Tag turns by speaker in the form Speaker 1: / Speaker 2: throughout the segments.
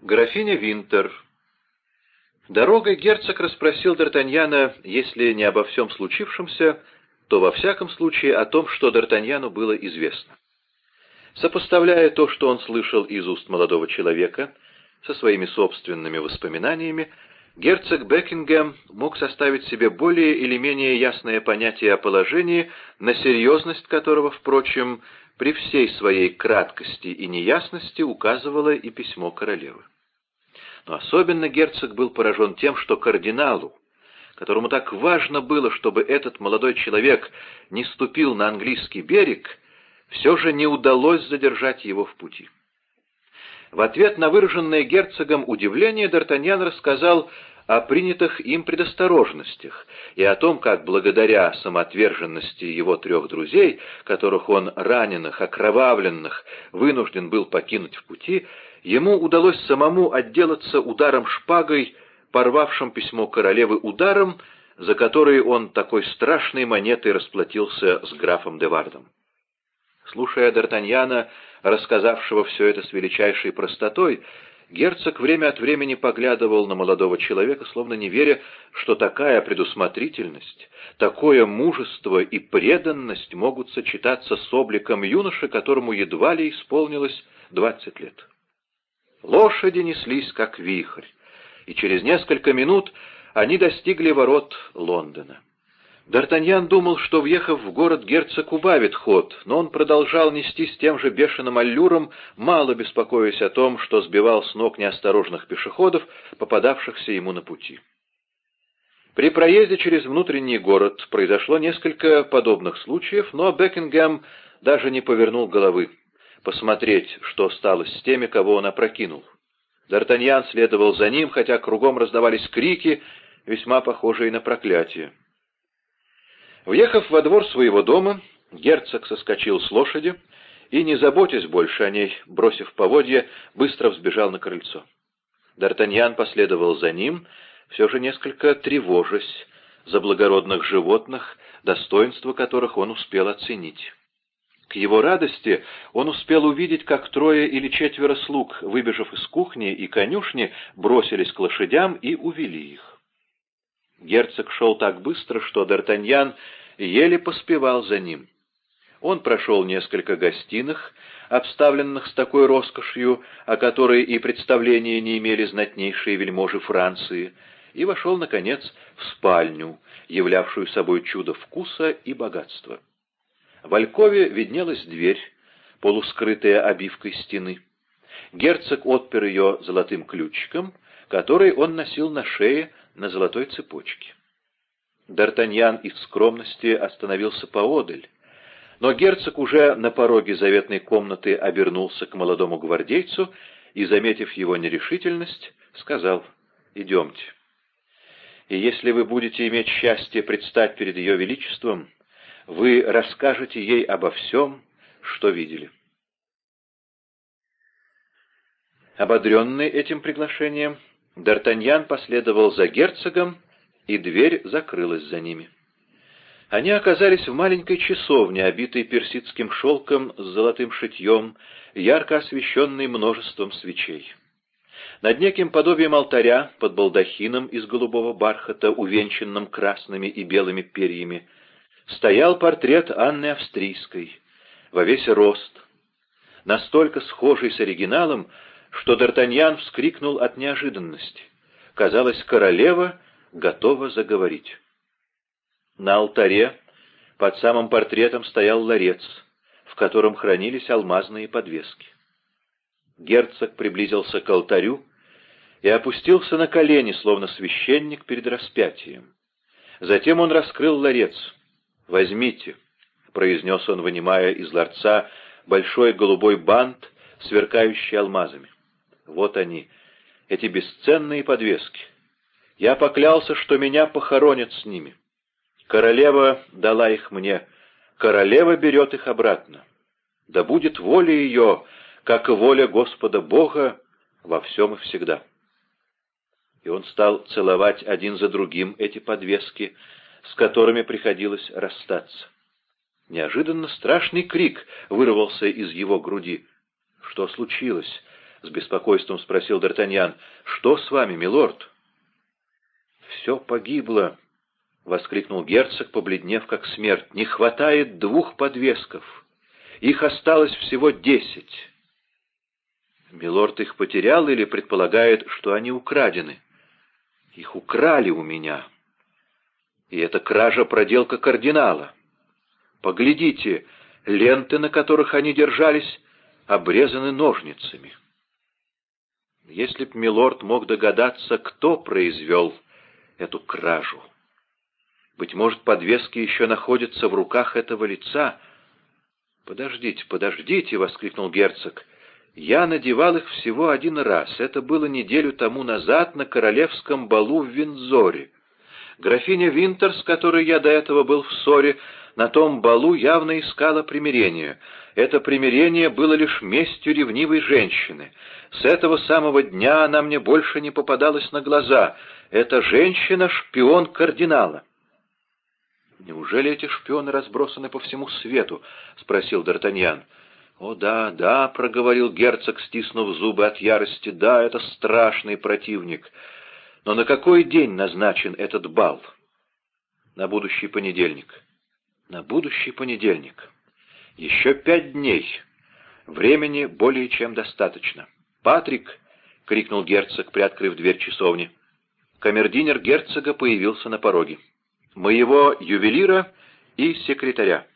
Speaker 1: Графиня Винтер. Дорогой герцог расспросил Д'Артаньяна, если не обо всем случившемся, то во всяком случае о том, что Д'Артаньяну было известно. Сопоставляя то, что он слышал из уст молодого человека, со своими собственными воспоминаниями, герцог Бекингем мог составить себе более или менее ясное понятие о положении, на серьезность которого, впрочем, при всей своей краткости и неясности указывало и письмо королевы. Но особенно герцог был поражен тем, что кардиналу, которому так важно было, чтобы этот молодой человек не ступил на английский берег, все же не удалось задержать его в пути. В ответ на выраженное герцогом удивление Д'Артаньян рассказал о принятых им предосторожностях и о том, как благодаря самоотверженности его трех друзей, которых он раненых, окровавленных, вынужден был покинуть в пути, ему удалось самому отделаться ударом шпагой, порвавшим письмо королевы ударом, за который он такой страшной монетой расплатился с графом Девардом. Слушая Д'Артаньяна, рассказавшего все это с величайшей простотой, Герцог время от времени поглядывал на молодого человека, словно не веря, что такая предусмотрительность, такое мужество и преданность могут сочетаться с обликом юноши, которому едва ли исполнилось двадцать лет. Лошади неслись, как вихрь, и через несколько минут они достигли ворот Лондона. Д'Артаньян думал, что, въехав в город, герцог убавит ход, но он продолжал нести с тем же бешеным аллюром, мало беспокоясь о том, что сбивал с ног неосторожных пешеходов, попадавшихся ему на пути. При проезде через внутренний город произошло несколько подобных случаев, но Бекингем даже не повернул головы, посмотреть, что стало с теми, кого он опрокинул. Д'Артаньян следовал за ним, хотя кругом раздавались крики, весьма похожие на проклятие. Въехав во двор своего дома, герцог соскочил с лошади и, не заботясь больше о ней, бросив поводья, быстро взбежал на крыльцо. Д'Артаньян последовал за ним, все же несколько тревожась за благородных животных, достоинство которых он успел оценить. К его радости он успел увидеть, как трое или четверо слуг, выбежав из кухни и конюшни, бросились к лошадям и увели их. Герцог шел так быстро, что Д'Артаньян еле поспевал за ним. Он прошел несколько гостиных, обставленных с такой роскошью, о которой и представления не имели знатнейшие вельможи Франции, и вошел, наконец, в спальню, являвшую собой чудо вкуса и богатства. В Алькове виднелась дверь, полускрытая обивкой стены. Герцог отпер ее золотым ключиком, который он носил на шее на золотой цепочке. Д'Артаньян из скромности остановился поодаль, но герцог уже на пороге заветной комнаты обернулся к молодому гвардейцу и, заметив его нерешительность, сказал «Идемте. И если вы будете иметь счастье предстать перед ее величеством, вы расскажете ей обо всем, что видели». Ободренный этим приглашением, Д'Артаньян последовал за герцогом, и дверь закрылась за ними. Они оказались в маленькой часовне, обитой персидским шелком с золотым шитьем, ярко освещенной множеством свечей. Над неким подобием алтаря, под балдахином из голубого бархата, увенчанным красными и белыми перьями, стоял портрет Анны Австрийской, во весь рост, настолько схожий с оригиналом, что Д'Артаньян вскрикнул от неожиданности. Казалось, королева готова заговорить. На алтаре под самым портретом стоял ларец, в котором хранились алмазные подвески. Герцог приблизился к алтарю и опустился на колени, словно священник перед распятием. Затем он раскрыл ларец. «Возьмите», — произнес он, вынимая из ларца большой голубой бант, сверкающий алмазами. Вот они, эти бесценные подвески. Я поклялся, что меня похоронят с ними. Королева дала их мне, королева берет их обратно. Да будет воля ее, как и воля Господа Бога, во всем и всегда. И он стал целовать один за другим эти подвески, с которыми приходилось расстаться. Неожиданно страшный крик вырвался из его груди. Что случилось? — с беспокойством спросил Д'Артаньян. «Что с вами, милорд?» «Все погибло», — воскликнул герцог, побледнев как смерть. «Не хватает двух подвесков. Их осталось всего десять». «Милорд их потерял или предполагает, что они украдены?» «Их украли у меня. И это кража проделка кардинала. Поглядите, ленты, на которых они держались, обрезаны ножницами». Если б милорд мог догадаться, кто произвел эту кражу. Быть может, подвески еще находятся в руках этого лица. «Подождите, подождите!» — воскликнул герцог. «Я надевал их всего один раз. Это было неделю тому назад на королевском балу в Винзоре. Графиня Винтер, с которой я до этого был в ссоре, на том балу явно искала примирение. Это примирение было лишь местью ревнивой женщины. С этого самого дня она мне больше не попадалась на глаза. Эта женщина — шпион кардинала. «Неужели эти шпионы разбросаны по всему свету?» — спросил Д'Артаньян. «О да, да», — проговорил герцог, стиснув зубы от ярости, — «да, это страшный противник. Но на какой день назначен этот бал?» «На будущий понедельник». «На будущий понедельник». Еще пять дней. Времени более чем достаточно. «Патрик!» — крикнул герцог, приоткрыв дверь часовни. Камердинер герцога появился на пороге. «Моего ювелира и секретаря».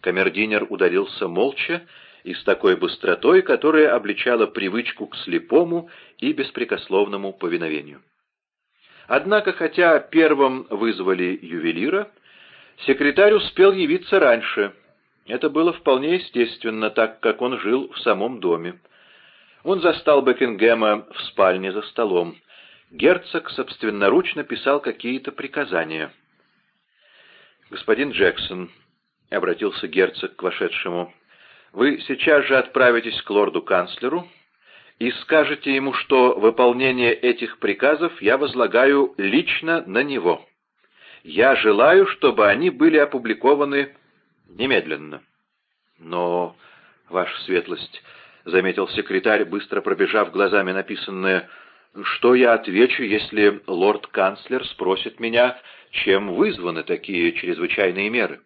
Speaker 1: Камердинер ударился молча и с такой быстротой, которая обличала привычку к слепому и беспрекословному повиновению. Однако, хотя первым вызвали ювелира, секретарь успел явиться раньше — это было вполне естественно, так как он жил в самом доме. Он застал Бекингема в спальне за столом. Герцог собственноручно писал какие-то приказания. «Господин Джексон», — обратился герцог к вошедшему, — «вы сейчас же отправитесь к лорду-канцлеру и скажете ему, что выполнение этих приказов я возлагаю лично на него. Я желаю, чтобы они были опубликованы Немедленно. Но, ваша светлость, — заметил секретарь, быстро пробежав глазами написанное, — что я отвечу, если лорд-канцлер спросит меня, чем вызваны такие чрезвычайные меры?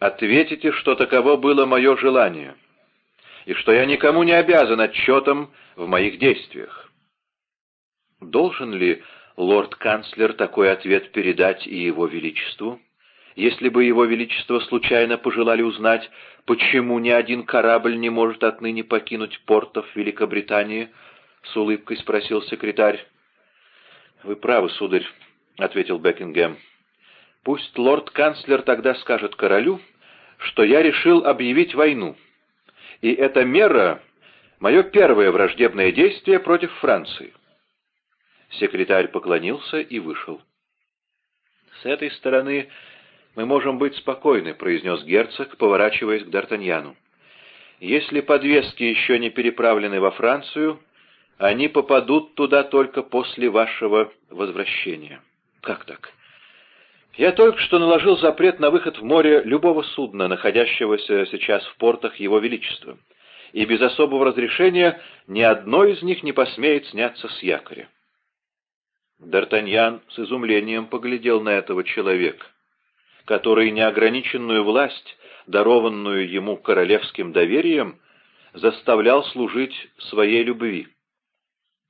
Speaker 1: Ответите, что таково было мое желание, и что я никому не обязан отчетом в моих действиях. Должен ли лорд-канцлер такой ответ передать и его величеству? Если бы его величество случайно пожелали узнать, почему ни один корабль не может отныне покинуть портов Великобритании, — с улыбкой спросил секретарь. — Вы правы, сударь, — ответил Бекингем. — Пусть лорд-канцлер тогда скажет королю, что я решил объявить войну, и эта мера — мое первое враждебное действие против Франции. Секретарь поклонился и вышел. С этой стороны мы можем быть спокойны», — произнес герцог, поворачиваясь к Д'Артаньяну. «Если подвески еще не переправлены во Францию, они попадут туда только после вашего возвращения». «Как так?» «Я только что наложил запрет на выход в море любого судна, находящегося сейчас в портах Его Величества, и без особого разрешения ни одно из них не посмеет сняться с якоря». Д'Артаньян с изумлением поглядел на этого человека который неограниченную власть, дарованную ему королевским доверием, заставлял служить своей любви.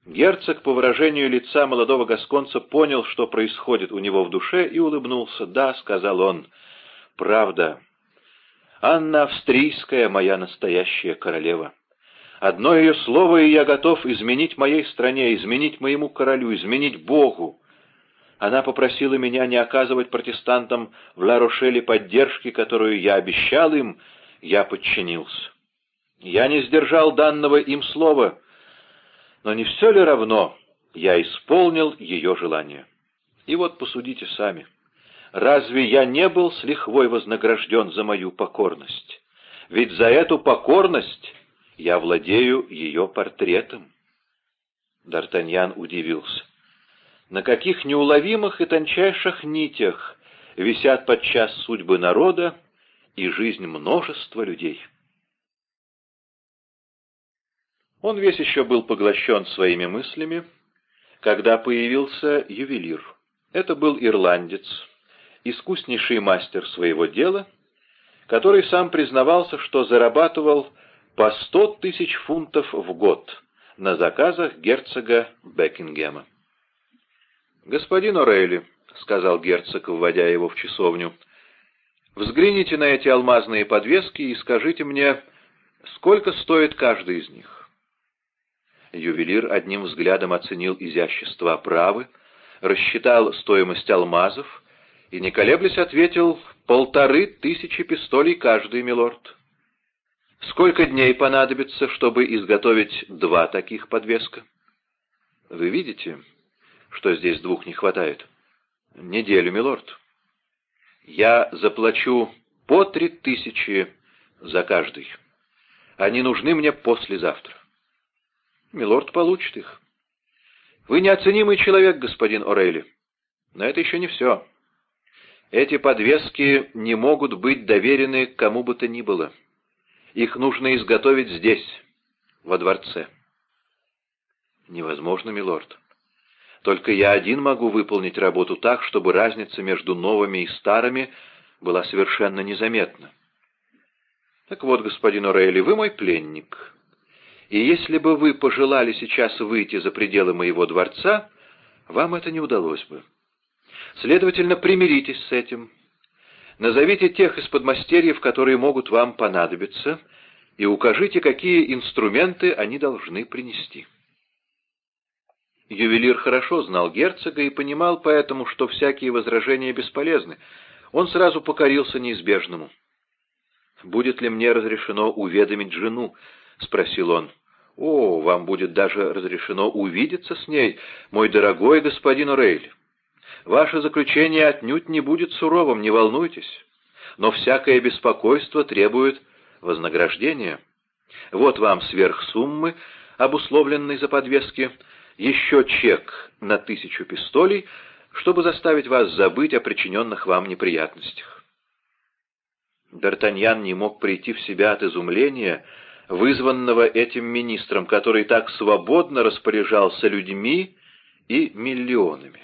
Speaker 1: Герцог, по выражению лица молодого гасконца, понял, что происходит у него в душе, и улыбнулся. «Да», — сказал он, — «правда. Анна Австрийская — моя настоящая королева. Одно ее слово, и я готов изменить моей стране, изменить моему королю, изменить Богу. Она попросила меня не оказывать протестантам в Ла-Рошеле поддержки, которую я обещал им, я подчинился. Я не сдержал данного им слова, но не все ли равно я исполнил ее желание? И вот посудите сами. Разве я не был с лихвой вознагражден за мою покорность? Ведь за эту покорность я владею ее портретом. Д'Артаньян удивился на каких неуловимых и тончайших нитях висят подчас судьбы народа и жизнь множества людей. Он весь еще был поглощен своими мыслями, когда появился ювелир. Это был ирландец, искуснейший мастер своего дела, который сам признавался, что зарабатывал по сто тысяч фунтов в год на заказах герцога Бекингема. «Господин Орейли», — сказал герцог, вводя его в часовню, — «взгляните на эти алмазные подвески и скажите мне, сколько стоит каждый из них». Ювелир одним взглядом оценил изящество оправы, рассчитал стоимость алмазов и, не колеблясь, ответил «полторы тысячи пистолей каждый, милорд». «Сколько дней понадобится, чтобы изготовить два таких подвеска?» «Вы видите, что здесь двух не хватает?» «Неделю, милорд». «Я заплачу по три тысячи за каждый. Они нужны мне послезавтра». «Милорд получит их». «Вы неоценимый человек, господин Орейли. Но это еще не все. Эти подвески не могут быть доверены кому бы то ни было. Их нужно изготовить здесь, во дворце». «Невозможно, милорд. Только я один могу выполнить работу так, чтобы разница между новыми и старыми была совершенно незаметна. Так вот, господин Орейли, вы мой пленник. И если бы вы пожелали сейчас выйти за пределы моего дворца, вам это не удалось бы. Следовательно, примиритесь с этим. Назовите тех из подмастерьев, которые могут вам понадобиться, и укажите, какие инструменты они должны принести. Ювелир хорошо знал герцога и понимал поэтому, что всякие возражения бесполезны. Он сразу покорился неизбежному. «Будет ли мне разрешено уведомить жену?» — спросил он. «О, вам будет даже разрешено увидеться с ней, мой дорогой господин Рейль. Ваше заключение отнюдь не будет суровым, не волнуйтесь. Но всякое беспокойство требует вознаграждения. Вот вам сверхсуммы, обусловленной за подвески, — еще чек на тысячу пистолей, чтобы заставить вас забыть о причиненных вам неприятностях. Д'Артаньян не мог прийти в себя от изумления, вызванного этим министром, который так свободно распоряжался людьми и миллионами.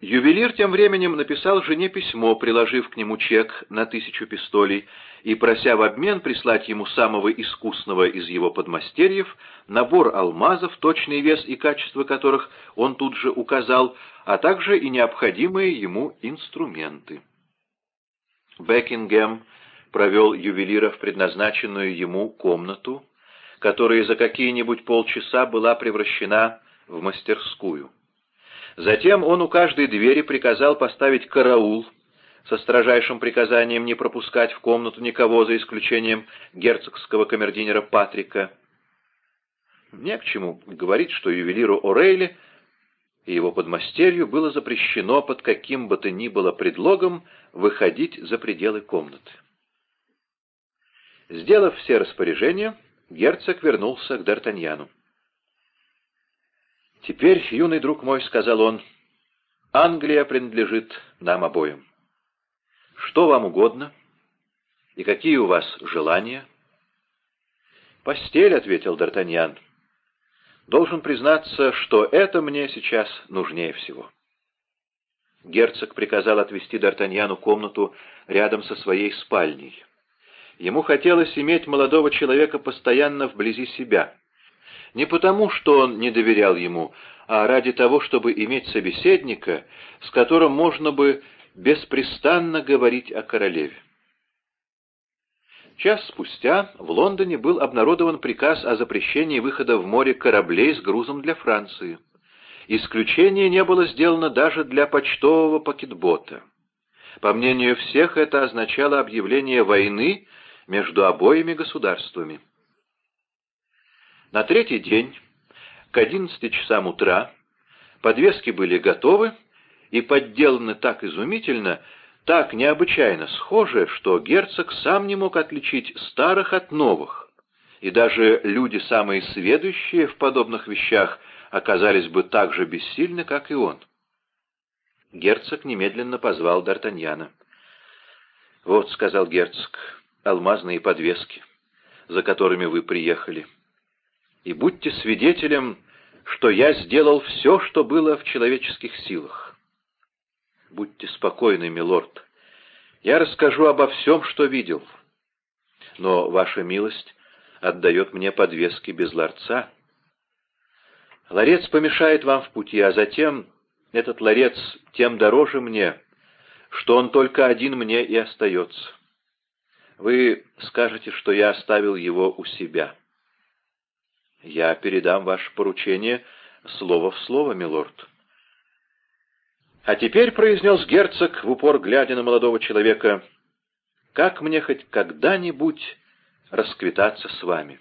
Speaker 1: Ювелир тем временем написал жене письмо, приложив к нему чек на тысячу пистолей, и прося в обмен прислать ему самого искусного из его подмастерьев набор алмазов, точный вес и качество которых он тут же указал, а также и необходимые ему инструменты. Бекингем провел ювелира в предназначенную ему комнату, которая за какие-нибудь полчаса была превращена в мастерскую. Затем он у каждой двери приказал поставить караул со строжайшим приказанием не пропускать в комнату никого, за исключением герцогского камердинера Патрика. Не к чему говорить, что ювелиру Орейли и его подмастерью было запрещено под каким бы то ни было предлогом выходить за пределы комнаты. Сделав все распоряжения, герцог вернулся к Д'Артаньяну. «Теперь, юный друг мой, — сказал он, — Англия принадлежит нам обоим. Что вам угодно? И какие у вас желания?» «Постель», — ответил Д'Артаньян. «Должен признаться, что это мне сейчас нужнее всего». Герцог приказал отвести Д'Артаньяну комнату рядом со своей спальней. Ему хотелось иметь молодого человека постоянно вблизи себя — не потому, что он не доверял ему, а ради того, чтобы иметь собеседника, с которым можно бы беспрестанно говорить о королеве. Час спустя в Лондоне был обнародован приказ о запрещении выхода в море кораблей с грузом для Франции. Исключение не было сделано даже для почтового пакетбота. По мнению всех, это означало объявление войны между обоими государствами. На третий день, к одиннадцати часам утра, подвески были готовы и подделаны так изумительно, так необычайно схожи, что герцог сам не мог отличить старых от новых, и даже люди, самые сведущие в подобных вещах, оказались бы так же бессильны, как и он. Герцог немедленно позвал Д'Артаньяна. «Вот», — сказал герцог, — «алмазные подвески, за которыми вы приехали». И будьте свидетелем, что я сделал все, что было в человеческих силах. Будьте спокойны, милорд. Я расскажу обо всем, что видел. Но ваша милость отдает мне подвески без ларца. Ларец помешает вам в пути, а затем этот ларец тем дороже мне, что он только один мне и остается. Вы скажете, что я оставил его у себя. Я передам ваше поручение слово в слово, милорд. А теперь, — произнес герцог, в упор глядя на молодого человека, — как мне хоть когда-нибудь расквитаться с вами?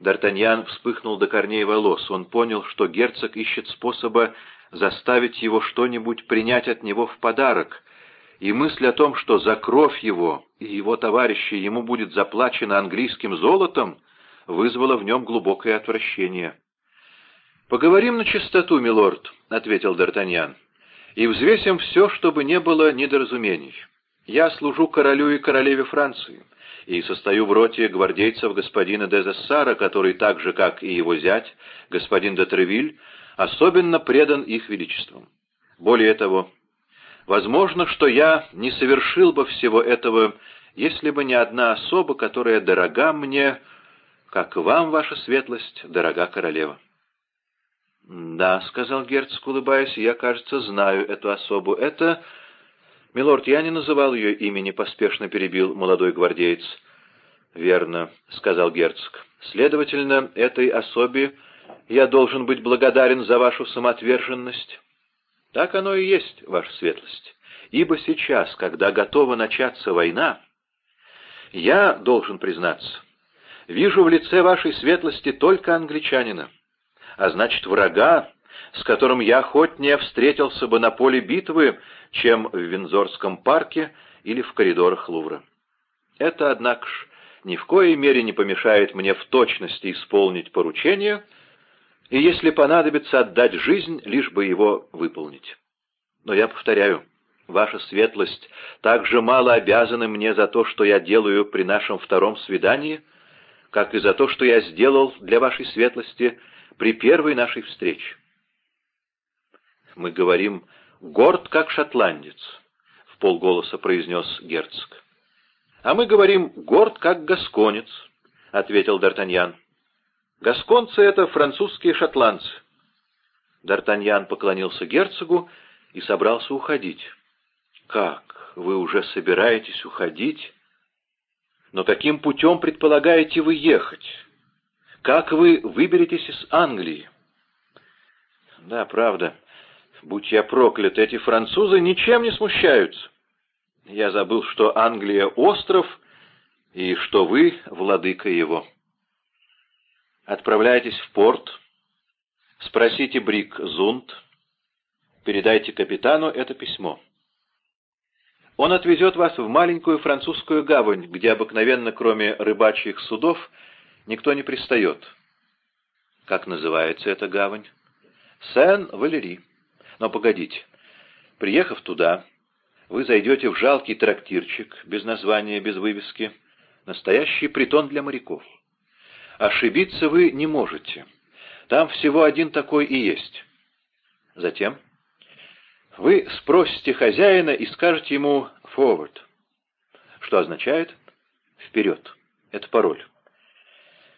Speaker 1: Д'Артаньян вспыхнул до корней волос. Он понял, что герцог ищет способа заставить его что-нибудь принять от него в подарок, и мысль о том, что за кровь его и его товарищей ему будет заплачено английским золотом, вызвала в нем глубокое отвращение. «Поговорим на чистоту, милорд», — ответил Д'Артаньян, — «и взвесим все, чтобы не было недоразумений. Я служу королю и королеве Франции, и состою в роте гвардейцев господина де Зессара, который так же, как и его зять, господин де Тревиль, особенно предан их величествам. Более того, возможно, что я не совершил бы всего этого, если бы не одна особа, которая дорога мне, как вам, ваша светлость, дорога королева. «Да», — сказал герцог, улыбаясь, — «я, кажется, знаю эту особу. Это...» «Милорд, я не называл ее имени», — поспешно перебил молодой гвардеец. «Верно», — сказал герцог. «Следовательно, этой особе я должен быть благодарен за вашу самоотверженность. Так оно и есть, ваша светлость. Ибо сейчас, когда готова начаться война, я, должен признаться, вижу в лице вашей светлости только англичанина, а значит врага, с которым я охотнее встретился бы на поле битвы, чем в Винзорском парке или в коридорах Лувра. Это, однако ж, ни в коей мере не помешает мне в точности исполнить поручение — и если понадобится отдать жизнь, лишь бы его выполнить. Но я повторяю, ваша светлость так же мало обязаны мне за то, что я делаю при нашем втором свидании, как и за то, что я сделал для вашей светлости при первой нашей встрече. Мы говорим «горд, как шотландец», — в полголоса произнес герцог. «А мы говорим «горд, как гасконец», — ответил Д'Артаньян. Гасконцы — это французские шотландцы. Д'Артаньян поклонился герцогу и собрался уходить. «Как? Вы уже собираетесь уходить? Но каким путем предполагаете вы ехать? Как вы выберетесь из Англии?» «Да, правда. Будь я проклят, эти французы ничем не смущаются. Я забыл, что Англия — остров, и что вы — владыка его». Отправляйтесь в порт, спросите Брик Зунд, передайте капитану это письмо. Он отвезет вас в маленькую французскую гавань, где обыкновенно, кроме рыбачьих судов, никто не пристает. Как называется эта гавань? Сен-Валери. Но погодите. Приехав туда, вы зайдете в жалкий трактирчик, без названия, без вывески, настоящий притон для моряков. Ошибиться вы не можете. Там всего один такой и есть. Затем вы спросите хозяина и скажете ему «forward», что означает «вперед». Это пароль.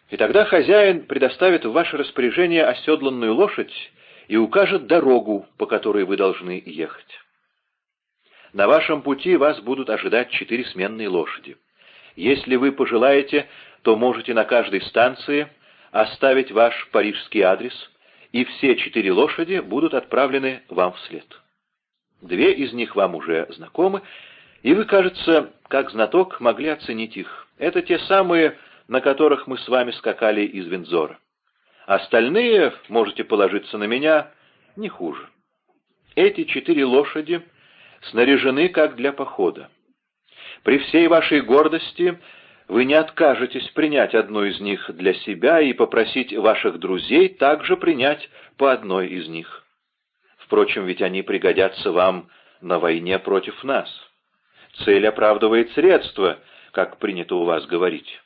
Speaker 1: И тогда хозяин предоставит в ваше распоряжение оседланную лошадь и укажет дорогу, по которой вы должны ехать. На вашем пути вас будут ожидать четыре сменные лошади. Если вы пожелаете, то можете на каждой станции оставить ваш парижский адрес, и все четыре лошади будут отправлены вам вслед. Две из них вам уже знакомы, и вы, кажется, как знаток, могли оценить их. Это те самые, на которых мы с вами скакали из Винзора. Остальные, можете положиться на меня, не хуже. Эти четыре лошади снаряжены как для похода. При всей вашей гордости вы не откажетесь принять одну из них для себя и попросить ваших друзей также принять по одной из них. Впрочем, ведь они пригодятся вам на войне против нас. Цель оправдывает средства, как принято у вас говорить.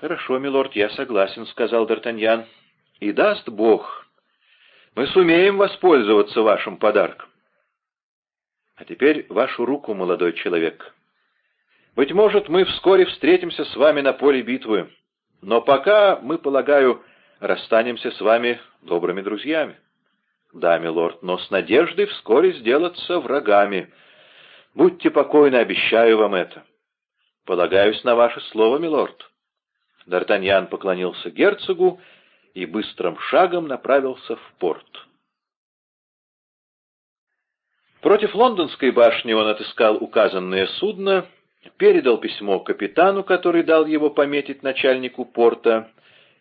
Speaker 1: «Хорошо, милорд, я согласен», — сказал Д'Артаньян. «И даст Бог, мы сумеем воспользоваться вашим подарком. А теперь вашу руку, молодой человек. Быть может, мы вскоре встретимся с вами на поле битвы, но пока, мы, полагаю, расстанемся с вами добрыми друзьями. Да, милорд, но с надеждой вскоре сделаться врагами. Будьте покойны, обещаю вам это. Полагаюсь на ваше слово, милорд. Д'Артаньян поклонился герцогу и быстрым шагом направился в порт. Против лондонской башни он отыскал указанное судно, передал письмо капитану, который дал его пометить начальнику порта,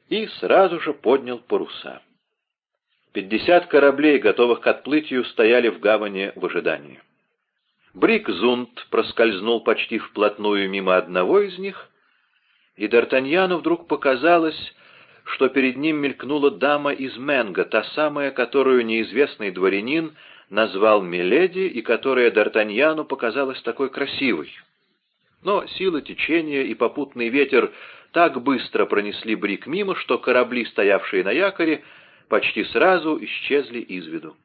Speaker 1: и сразу же поднял паруса. Пятьдесят кораблей, готовых к отплытию, стояли в гавани в ожидании. Брик Зунд проскользнул почти вплотную мимо одного из них, и Д'Артаньяну вдруг показалось, что перед ним мелькнула дама из Менго, та самая, которую неизвестный дворянин назвал Миледи и которая Д'Артаньяну показалась такой красивой. Но сила течения и попутный ветер так быстро пронесли брик мимо, что корабли, стоявшие на якоре, почти сразу исчезли из виду.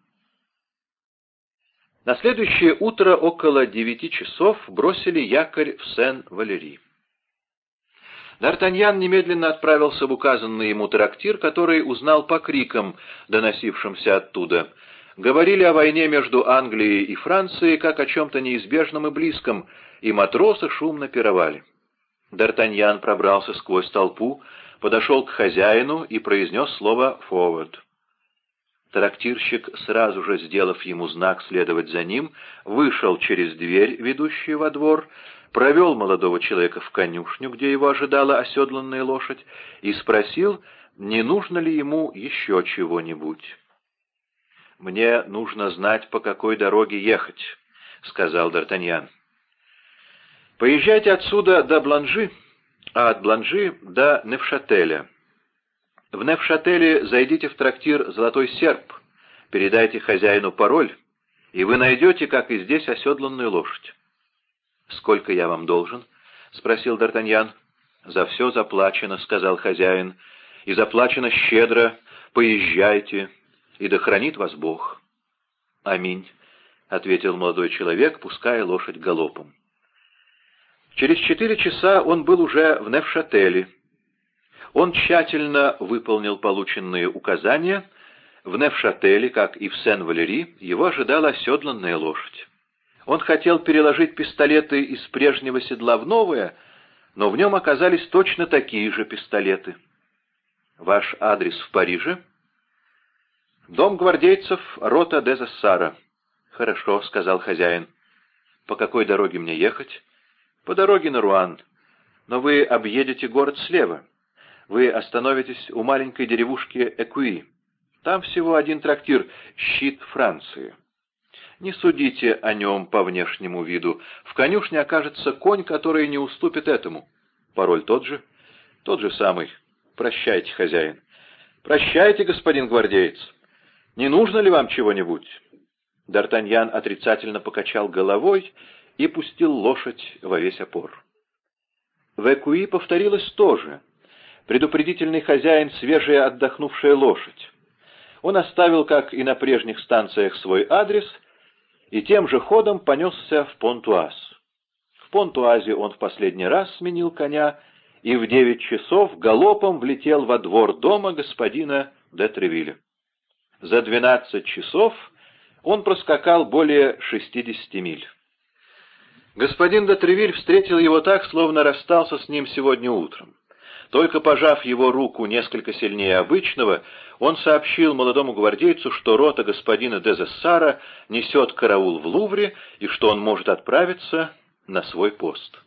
Speaker 1: На следующее утро около девяти часов бросили якорь в Сен-Валерий. Д'Артаньян немедленно отправился в указанный ему трактир, который узнал по крикам, доносившимся оттуда — говорили о войне между Англией и Францией как о чем-то неизбежном и близком, и матросы шумно пировали. Д'Артаньян пробрался сквозь толпу, подошел к хозяину и произнес слово «форвард». Трактирщик, сразу же сделав ему знак следовать за ним, вышел через дверь, ведущую во двор, провел молодого человека в конюшню, где его ожидала оседланная лошадь, и спросил, не нужно ли ему еще чего-нибудь. «Мне нужно знать, по какой дороге ехать», — сказал Д'Артаньян. «Поезжайте отсюда до Бланжи, а от Бланжи до Невшателя. В Невшателе зайдите в трактир «Золотой серп», передайте хозяину пароль, и вы найдете, как и здесь, оседланную лошадь». «Сколько я вам должен?» — спросил Д'Артаньян. «За все заплачено», — сказал хозяин, — «и заплачено щедро. Поезжайте, и да хранит вас Бог». «Аминь», — ответил молодой человек, пуская лошадь галопом. Через четыре часа он был уже в Невшателе. Он тщательно выполнил полученные указания. В Невшателе, как и в Сен-Валери, его ожидала оседланная лошадь. Он хотел переложить пистолеты из прежнего седла в новое, но в нем оказались точно такие же пистолеты. «Ваш адрес в Париже?» «Дом гвардейцев, рота де Зассара». «Хорошо», — сказал хозяин. «По какой дороге мне ехать?» «По дороге на Руан. Но вы объедете город слева. Вы остановитесь у маленькой деревушки Экуи. Там всего один трактир «Щит Франции». Не судите о нем по внешнему виду. В конюшне окажется конь, который не уступит этому. Пароль тот же? Тот же самый. Прощайте, хозяин. Прощайте, господин гвардеец. Не нужно ли вам чего-нибудь?» Д'Артаньян отрицательно покачал головой и пустил лошадь во весь опор. В Экуи повторилось то же. Предупредительный хозяин, свежая отдохнувшая лошадь. Он оставил, как и на прежних станциях, свой адрес и тем же ходом понесся в Понтуаз. В Понтуазе он в последний раз сменил коня и в девять часов галопом влетел во двор дома господина де Тревилля. За 12 часов он проскакал более 60 миль. Господин де встретил его так, словно расстался с ним сегодня утром. Только пожав его руку несколько сильнее обычного, он сообщил молодому гвардейцу, что рота господина Дезессара несет караул в Лувре и что он может отправиться на свой пост.